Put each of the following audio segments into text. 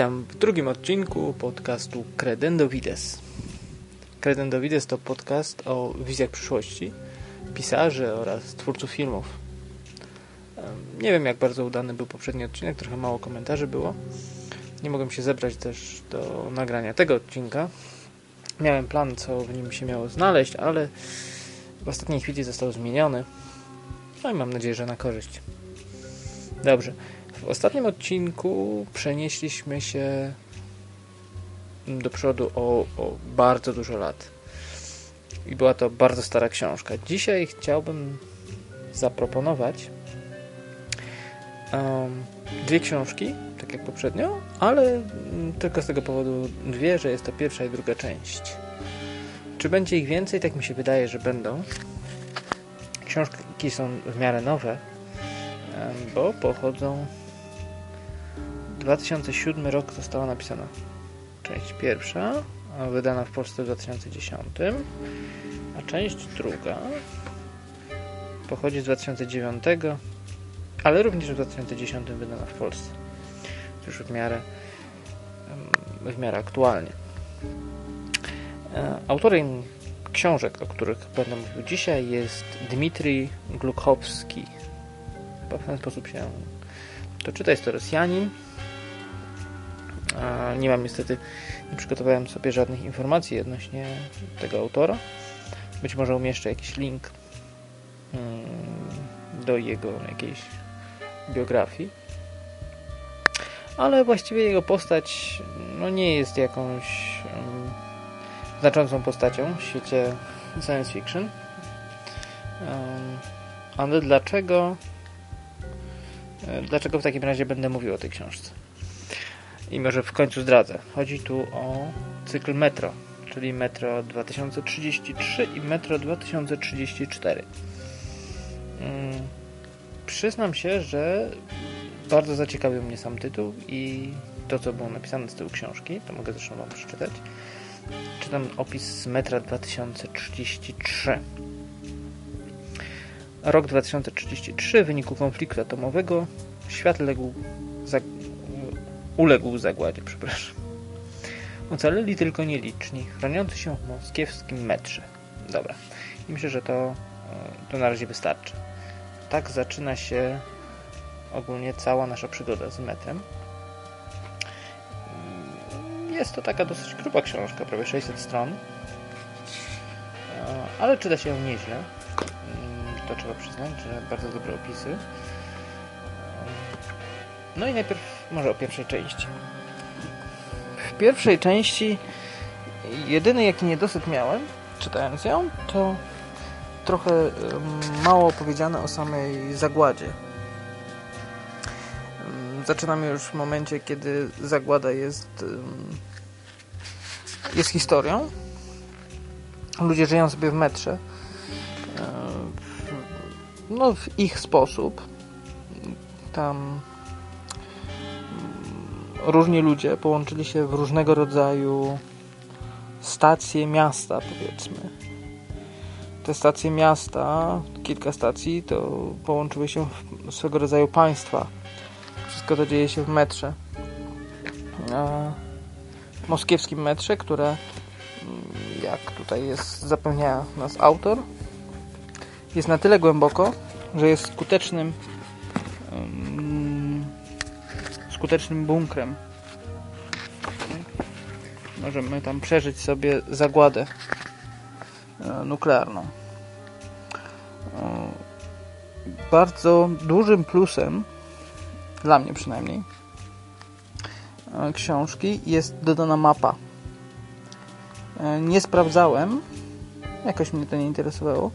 Witam w drugim odcinku podcastu Credendo Vides. Credendo Vides to podcast o wizjach przyszłości, pisarzy oraz twórców filmów. Nie wiem jak bardzo udany był poprzedni odcinek, trochę mało komentarzy było. Nie mogłem się zebrać też do nagrania tego odcinka. Miałem plan, co w nim się miało znaleźć, ale w ostatniej chwili został zmieniony. No i mam nadzieję, że na korzyść. Dobrze. W ostatnim odcinku przenieśliśmy się do przodu o, o bardzo dużo lat. I była to bardzo stara książka. Dzisiaj chciałbym zaproponować um, dwie książki, tak jak poprzednio, ale tylko z tego powodu dwie, że jest to pierwsza i druga część. Czy będzie ich więcej? Tak mi się wydaje, że będą. Książki są w miarę nowe, bo pochodzą 2007 rok została napisana część pierwsza, wydana w Polsce w 2010, a część druga pochodzi z 2009, ale również w 2010 wydana w Polsce. Już w miarę, w miarę aktualnie. E, autorem książek, o których będę mówił dzisiaj jest Dmitrij Gluchowski. Chyba w ten sposób się to czyta. Jest to Rosjanin, nie mam niestety, nie przygotowałem sobie żadnych informacji odnośnie tego autora. Być może umieszczę jakiś link mm, do jego jakiejś biografii. Ale właściwie jego postać no, nie jest jakąś um, znaczącą postacią w świecie science fiction. Um, ale dlaczego e, dlaczego w takim razie będę mówił o tej książce? I może w końcu zdradzę. Chodzi tu o cykl Metro, czyli Metro 2033 i Metro 2034. Hmm. Przyznam się, że bardzo zaciekawił mnie sam tytuł i to, co było napisane z tyłu książki, to mogę zresztą Wam przeczytać. Czytam opis z Metra 2033. Rok 2033 w wyniku konfliktu atomowego świat legł uległ zagładzie, przepraszam. Ocaleli tylko nieliczni, chroniący się w moskiewskim metrze. Dobra. I myślę, że to, e, to na razie wystarczy. Tak zaczyna się ogólnie cała nasza przygoda z metrem. Jest to taka dosyć gruba książka, prawie 600 stron. E, ale czyta się ją nieźle. Mm, to trzeba przyznać, że bardzo dobre opisy. No i najpierw może o pierwszej części. W pierwszej części jedyny jaki niedosyt miałem, czytając ją, to trochę mało opowiedziane o samej zagładzie. Zaczynamy już w momencie, kiedy zagłada jest jest historią. Ludzie żyją sobie w metrze. No, w ich sposób. Tam różni ludzie połączyli się w różnego rodzaju stacje miasta, powiedzmy. Te stacje miasta, kilka stacji, to połączyły się w swego rodzaju państwa. Wszystko to dzieje się w metrze. W moskiewskim metrze, które, mm, jak tutaj jest zapewnia nas autor, jest na tyle głęboko, że jest skutecznym skutecznym bunkrem. Możemy tam przeżyć sobie zagładę e, nuklearną. E, bardzo dużym plusem, dla mnie przynajmniej, e, książki jest dodana mapa. Nie sprawdzałem, jakoś mnie to nie interesowało,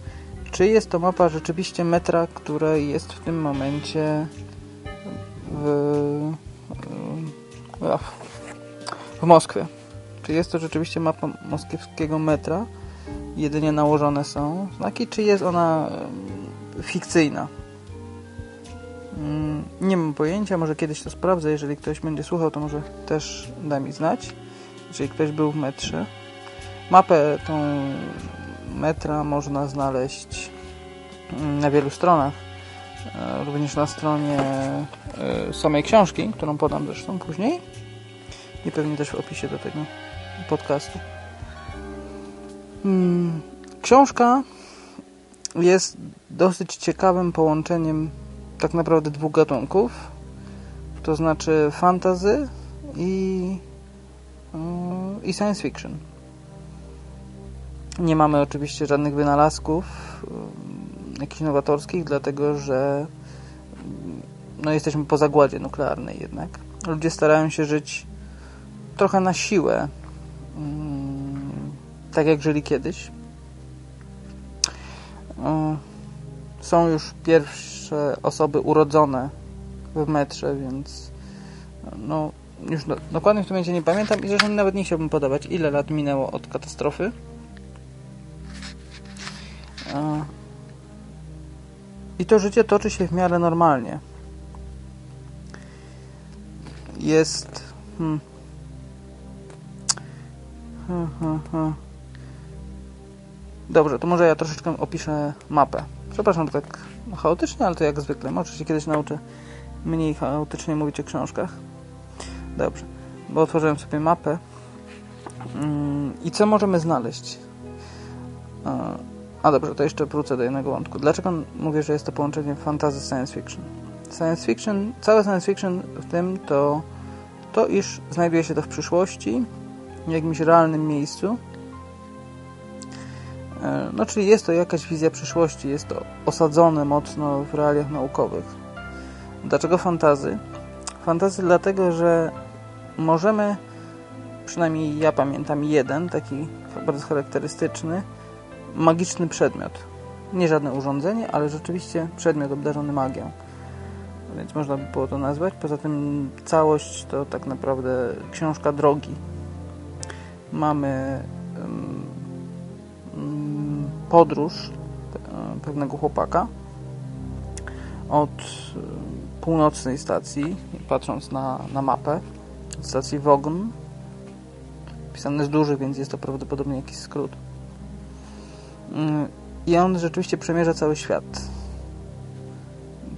czy jest to mapa rzeczywiście metra, które jest w tym momencie w w Moskwie. Czy jest to rzeczywiście mapa moskiewskiego metra? Jedynie nałożone są znaki, czy jest ona fikcyjna? Mm, nie mam pojęcia, może kiedyś to sprawdzę. Jeżeli ktoś będzie słuchał, to może też da mi znać. Jeżeli ktoś był w metrze. Mapę tą metra można znaleźć mm, na wielu stronach. E, również na stronie e, samej książki, którą podam zresztą później. i pewnie też w opisie do tego podcastu. Hmm, książka jest dosyć ciekawym połączeniem tak naprawdę dwóch gatunków, to znaczy fantasy i, yy, i science fiction. Nie mamy oczywiście żadnych wynalazków jakichś nowatorskich, dlatego że no, jesteśmy po zagładzie nuklearnej jednak. Ludzie starają się żyć trochę na siłę, yy, tak jak żyli kiedyś. Są już pierwsze osoby urodzone w metrze, więc no już do, dokładnie w tym momencie nie pamiętam i zresztą nawet nie chciałbym podawać, ile lat minęło od katastrofy. I to życie toczy się w miarę normalnie. Jest... Hmm. Hmm, hmm, hmm. Dobrze, to może ja troszeczkę opiszę mapę. Przepraszam, tak chaotycznie, ale to jak zwykle. Może się kiedyś nauczę mniej chaotycznie mówić o książkach. Dobrze, bo otworzyłem sobie mapę. Mm, I co możemy znaleźć? A dobrze, to jeszcze wrócę do jednego wątku. Dlaczego mówię, że jest to połączenie fantasy science fiction? Science fiction, całe science fiction w tym to to, iż znajduje się to w przyszłości, w jakimś realnym miejscu, E, no, czyli jest to jakaś wizja przyszłości, jest to osadzone mocno w realiach naukowych. Dlaczego fantazy? Fantazy dlatego, że możemy, przynajmniej ja pamiętam jeden taki bardzo charakterystyczny, magiczny przedmiot. Nie żadne urządzenie, ale rzeczywiście przedmiot obdarzony magią. Więc można by było to nazwać. Poza tym całość to tak naprawdę książka drogi. Mamy podróż e, pewnego chłopaka od e, północnej stacji, patrząc na, na mapę, stacji Wogun. Pisane jest duży, więc jest to prawdopodobnie jakiś skrót. Mm, I on rzeczywiście przemierza cały świat.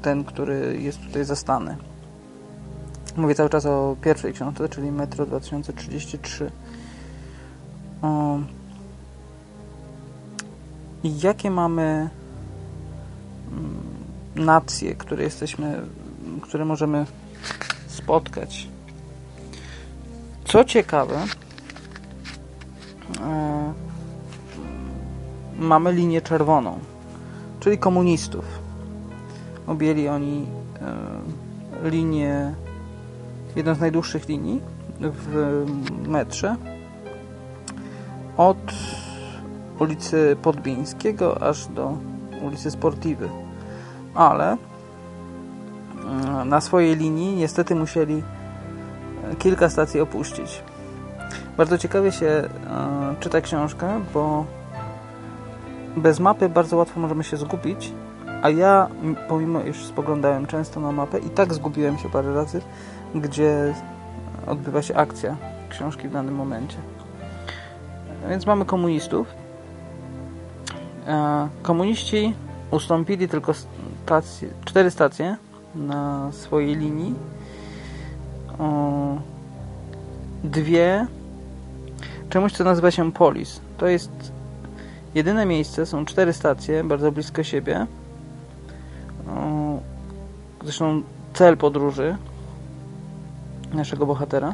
Ten, który jest tutaj zastany. Mówię cały czas o pierwszej książce, czyli Metro 2033. I jakie mamy mm, nacje, które jesteśmy, które możemy spotkać. Co ciekawe, e, mamy linię czerwoną, czyli komunistów. Objęli oni e, linię, jedną z najdłuższych linii w metrze od ulicy Podbińskiego aż do ulicy Sportiwy. Ale mm, na swojej linii niestety musieli e, kilka stacji opuścić. Bardzo ciekawie się e, czyta książkę, bo bez mapy bardzo łatwo możemy się zgubić, a ja, pomimo iż spoglądałem często na mapę, i tak zgubiłem się parę razy, gdzie odbywa się akcja książki w danym momencie. Więc mamy komunistów, E, komuniści ustąpili tylko stacje, cztery stacje na swojej linii. Dwie czemuś, co nazywa się Polis. To jest jedyne miejsce, są cztery stacje bardzo blisko siebie. Zresztą cel podróży naszego bohatera.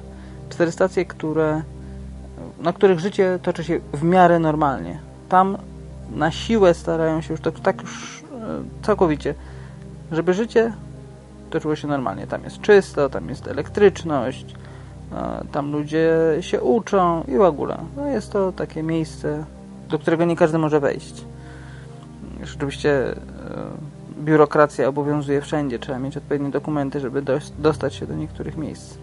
Cztery stacje, które, na których życie toczy się w miarę normalnie. Tam na siłę starają się już tak, tak już e, całkowicie, żeby życie toczyło się normalnie. Tam jest czysto, tam jest elektryczność, e, tam ludzie się uczą i w ogóle. No jest to takie miejsce, do którego nie każdy może wejść. Rzeczywiście e, biurokracja obowiązuje wszędzie. Trzeba mieć odpowiednie dokumenty, żeby dostać się do niektórych miejsc.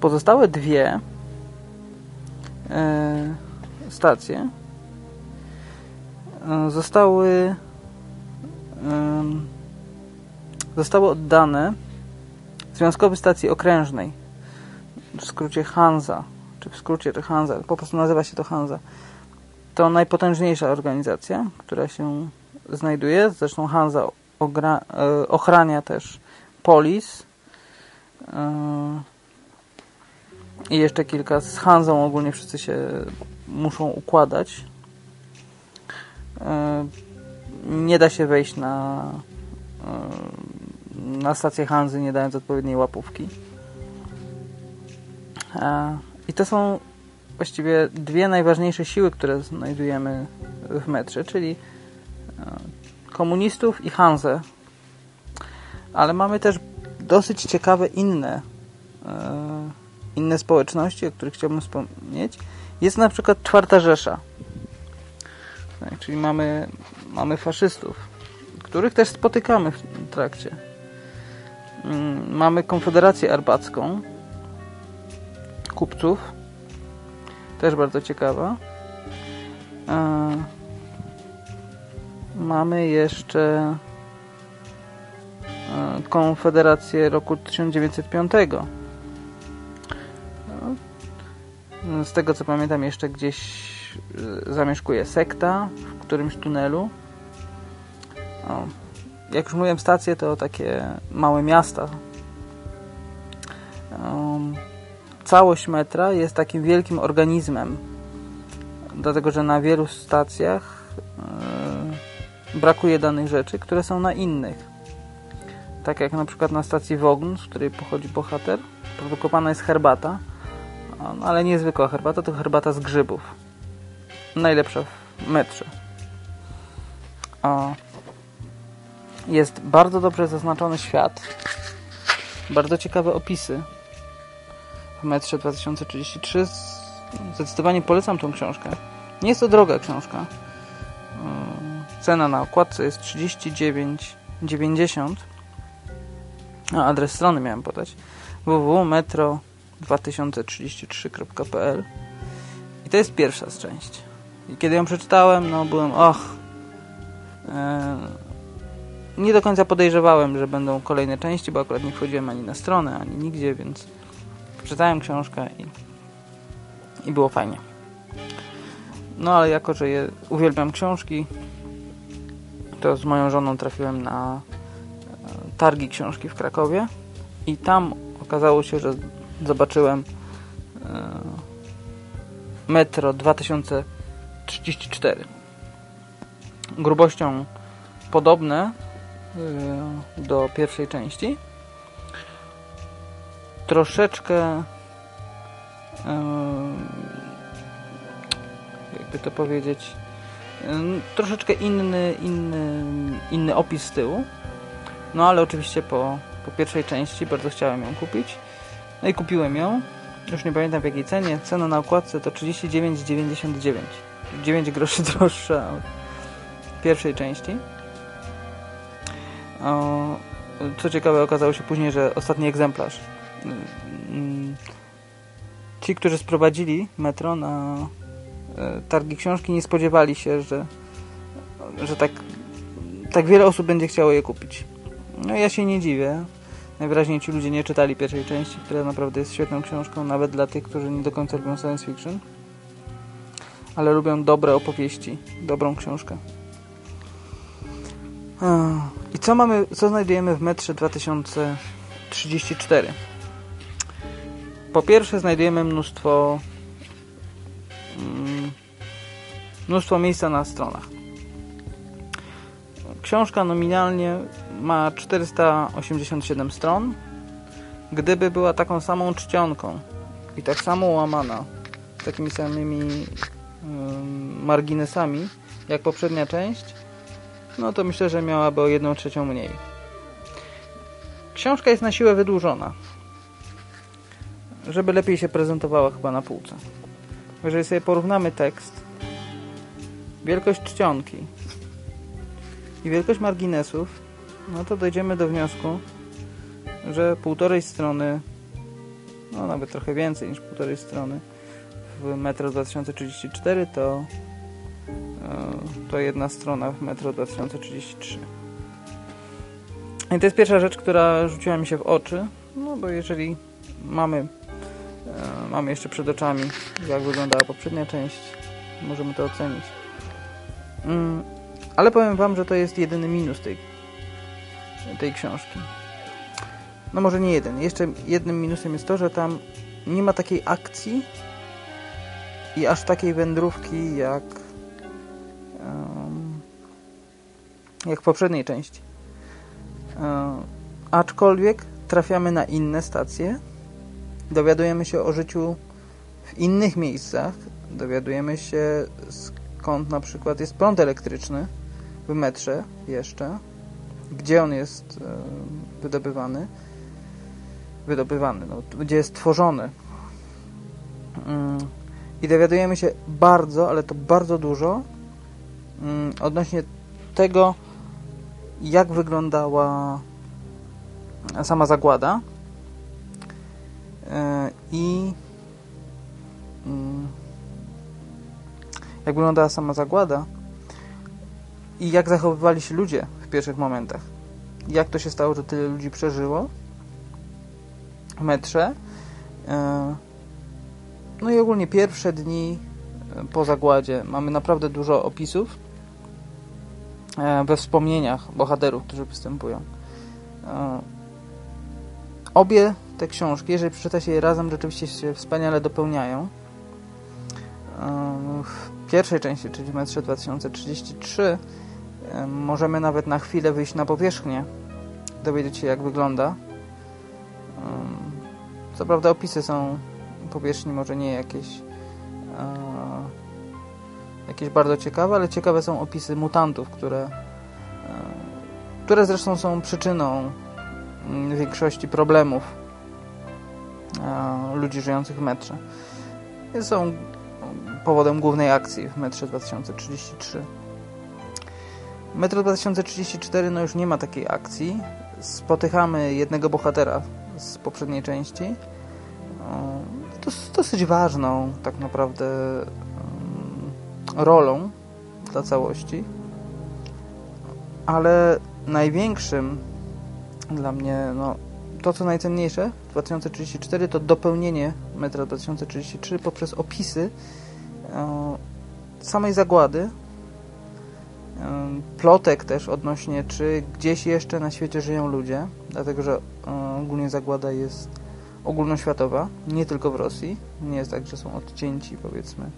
Pozostałe dwie stacje E, zostały zostały oddane Związkowej Stacji Okrężnej w skrócie Hansa w skrócie to Hansa, po prostu nazywa się to Hansa to najpotężniejsza organizacja, która się znajduje, zresztą Hansa e, ochrania też polis e, I jeszcze kilka z Hanzą. Ogólnie wszyscy się muszą układać. E, nie da się wejść na e, na stację Hanzy nie dając odpowiedniej łapówki. E, I to są właściwie dwie najważniejsze siły, które znajdujemy w metrze, czyli komunistów i Hanzę. Ale mamy też dosyć ciekawe inne inne społeczności, o których chciałbym wspomnieć. Jest na przykład Czwarta Rzesza. Tak, czyli mamy, mamy faszystów, których też spotykamy w trakcie. Mm, mamy Konfederację Arbacką, kupców, też bardzo ciekawa. Mamy jeszcze Konfederację roku 1905 z tego co pamiętam jeszcze gdzieś e, zamieszkuje sekta w którymś tunelu. Jak już mówiłem stacje to takie małe miasta. Całość metra jest takim wielkim organizmem. Dlatego, że na wielu stacjach yy, brakuje danych rzeczy, które są na innych. Tak jak na przykład na stacji Wogn, z której pochodzi bohater, produkowana jest herbata, no, ale niezwykła herbata to herbata z grzybów. Najlepsza w metrze. O. Jest bardzo dobrze zaznaczony świat. Bardzo ciekawe opisy. W metrze 2033 zdecydowanie polecam tą książkę. Nie jest to droga książka. Cena na okładce jest 39,90. A adres strony miałem podać. www.metro 2033.pl i to jest pierwsza z części. I kiedy ją przeczytałem, no byłem, och, e, nie do końca podejrzewałem, że będą kolejne części, bo akurat nie wchodziłem ani na stronę, ani nigdzie, więc przeczytałem książkę i, i było fajnie. No ale jako, że je, uwielbiam książki, to z moją żoną trafiłem na e, targi książki w Krakowie i tam okazało się, że zobaczyłem e, Metro 2034 grubością podobne e, do pierwszej części troszeczkę jakby to powiedzieć troszeczkę inny, inny, inny opis z tyłu no ale oczywiście po, po pierwszej części bardzo chciałem ją kupić no i kupiłem ją. Już nie pamiętam w jakiej cenie. Cena na okładce to 39,99. 9 groszy droższa od pierwszej części. O, co ciekawe, okazało się później, że ostatni egzemplarz. Mm, ci, którzy sprowadzili metro na e, targi książki, nie spodziewali się, że, że tak, tak wiele osób będzie chciało je kupić. No ja się nie dziwię. Najwyraźniej ci ludzie nie czytali pierwszej części, która naprawdę jest świetną książką, nawet dla tych, którzy nie do końca lubią science fiction. Ale lubią dobre opowieści, dobrą książkę. I co mamy, co znajdujemy w metrze 2034? Po pierwsze znajdujemy mnóstwo mm, mnóstwo miejsca na stronach. Książka nominalnie ma 487 stron. Gdyby była taką samą czcionką i tak samo łamana, takimi samymi marginesami jak poprzednia część, no to myślę, że miałaby o 1 trzecią mniej. Książka jest na siłę wydłużona, żeby lepiej się prezentowała chyba na półce. Jeżeli sobie porównamy tekst, wielkość czcionki i wielkość marginesów, no to dojdziemy do wniosku, że półtorej strony, no nawet trochę więcej niż półtorej strony w Metro 2034 to, e, to jedna strona w Metro 2033. I to jest pierwsza rzecz, która rzuciła mi się w oczy, no bo jeżeli mamy, mamy jeszcze przed oczami, jak wyglądała poprzednia część, możemy to ocenić. Mm, ale powiem Wam, że to jest jedyny minus tej, tej książki. No może nie jeden. Jeszcze jednym minusem jest to, że tam nie ma takiej akcji i aż takiej wędrówki jak jak w poprzedniej części. Aczkolwiek trafiamy na inne stacje, dowiadujemy się o życiu w innych miejscach, dowiadujemy się skąd na przykład jest prąd elektryczny w metrze jeszcze, gdzie on jest wydobywany, wydobywany, no, gdzie jest tworzony. Mm, I dowiadujemy się bardzo, ale to bardzo dużo mm, odnośnie tego, jak wyglądała sama zagłada. e, i mm, jak wyglądała sama zagłada i jak zachowywali się ludzie w pierwszych momentach. Jak to się stało, że tyle ludzi przeżyło w metrze. E, no i ogólnie pierwsze dni e, po zagładzie mamy naprawdę dużo opisów we wspomnieniach bohaterów, którzy występują. Obie te książki, jeżeli przeczyta się je razem, rzeczywiście się wspaniale dopełniają. W pierwszej części, czyli w metrze 2033, możemy nawet na chwilę wyjść na powierzchnię, dowiedzieć się jak wygląda. Co prawda opisy są powierzchni może nie jakieś jakieś bardzo ciekawe, ale ciekawe są opisy mutantów, które które zresztą są przyczyną mm, większości problemów ludzi żyjących w metrze. Są powodem głównej akcji w metrze 2033. Metro 2034 no już nie ma takiej akcji. Spotykamy jednego bohatera z poprzedniej części. To dosyć ważną tak naprawdę mm, rolą dla całości. Ale największym dla mnie, no, to co najcenniejsze w 2034 to dopełnienie metra 2033 poprzez opisy e, samej zagłady, e, plotek też odnośnie, czy gdzieś jeszcze na świecie żyją ludzie, dlatego że e, ogólnie zagłada jest ogólnoświatowa, nie tylko w Rosji. Nie jest tak, że są odcięci, powiedzmy,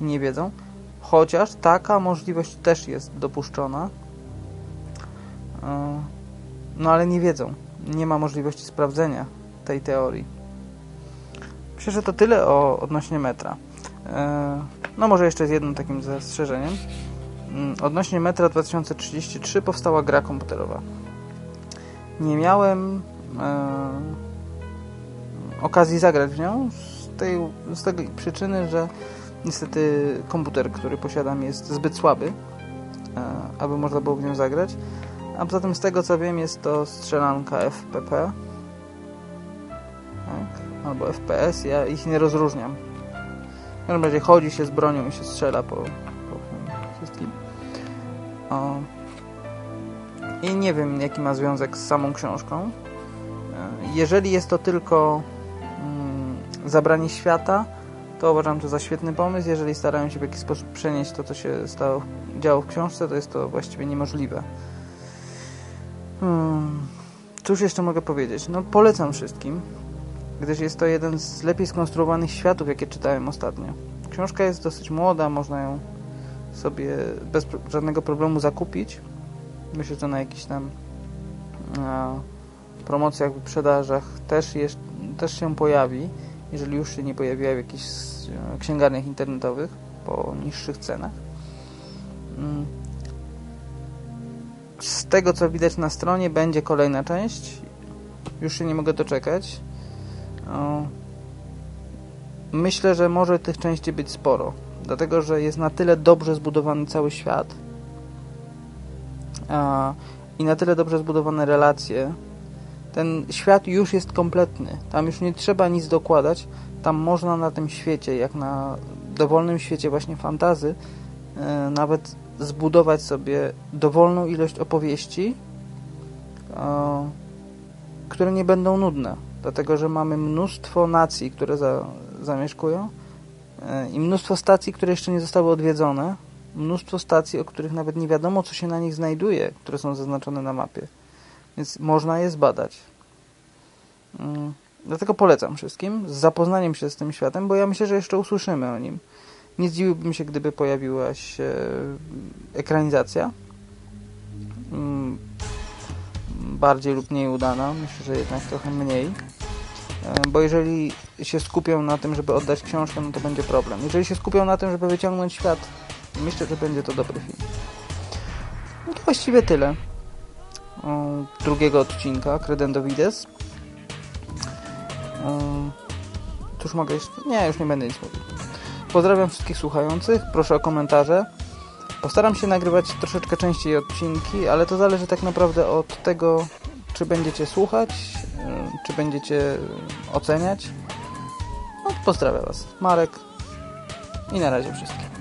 i nie wiedzą. Chociaż taka możliwość też jest dopuszczona, no ale nie wiedzą. Nie ma możliwości sprawdzenia tej teorii. Myślę, że to tyle o odnośnie metra. E, no może jeszcze z jednym takim zastrzeżeniem. Mm, odnośnie metra 2033 powstała gra komputerowa. Nie miałem e, okazji zagrać w nią z tej, z tej przyczyny, że niestety komputer, który posiadam jest zbyt słaby, e, aby można było w nią zagrać. A poza tym z tego co wiem jest to strzelanka FPP tak? albo FPS, ja ich nie rozróżniam. W każdym razie chodzi się z bronią i się strzela po, po wszystkim. O. I nie wiem jaki ma związek z samą książką. Jeżeli jest to tylko mm, zabranie świata, to uważam to za świetny pomysł. Jeżeli starają się w jakiś sposób przenieść to, co się stało, działo w książce, to jest to właściwie niemożliwe. Hmm. Cóż jeszcze mogę powiedzieć? No polecam wszystkim, gdyż jest to jeden z lepiej skonstruowanych światów, jakie czytałem ostatnio. Książka jest dosyć młoda, można ją sobie bez żadnego problemu zakupić. Myślę, że na jakichś tam na promocjach, wyprzedażach też, jest, też się pojawi, jeżeli już się nie pojawiła w jakichś e, księgarniach internetowych po niższych cenach. Hmm tego co widać na stronie będzie kolejna część. Już się nie mogę doczekać. Myślę, że może tych części być sporo. Dlatego, że jest na tyle dobrze zbudowany cały świat i na tyle dobrze zbudowane relacje. Ten świat już jest kompletny. Tam już nie trzeba nic dokładać. Tam można na tym świecie, jak na dowolnym świecie właśnie fantazy, e, nawet zbudować sobie dowolną ilość opowieści, które nie będą nudne, dlatego że mamy mnóstwo nacji, które za, zamieszkują e, i mnóstwo stacji, które jeszcze nie zostały odwiedzone, mnóstwo stacji, o których nawet nie wiadomo, co się na nich znajduje, które są zaznaczone na mapie. Więc można je zbadać. Mm. Dlatego polecam wszystkim z zapoznaniem się z tym światem, bo ja myślę, że jeszcze usłyszymy o nim. Nie zdziwiłbym się, gdyby pojawiła się ekranizacja. Mm, bardziej lub mniej udana. Myślę, że jednak trochę mniej. E, bo jeżeli się skupią na tym, żeby oddać książkę, no to będzie problem. Jeżeli się skupią na tym, żeby wyciągnąć świat, myślę, że będzie to dobry film. No to właściwie tyle. Drugiego odcinka Credendo Vides. Cóż mogę jeszcze? Nie, już nie będę nic mówił. Pozdrawiam wszystkich słuchających. Proszę o komentarze. Postaram się nagrywać troszeczkę częściej odcinki, ale to zależy tak naprawdę od tego, czy będziecie słuchać, czy będziecie oceniać. No, pozdrawiam Was. Marek i na razie wszystkim.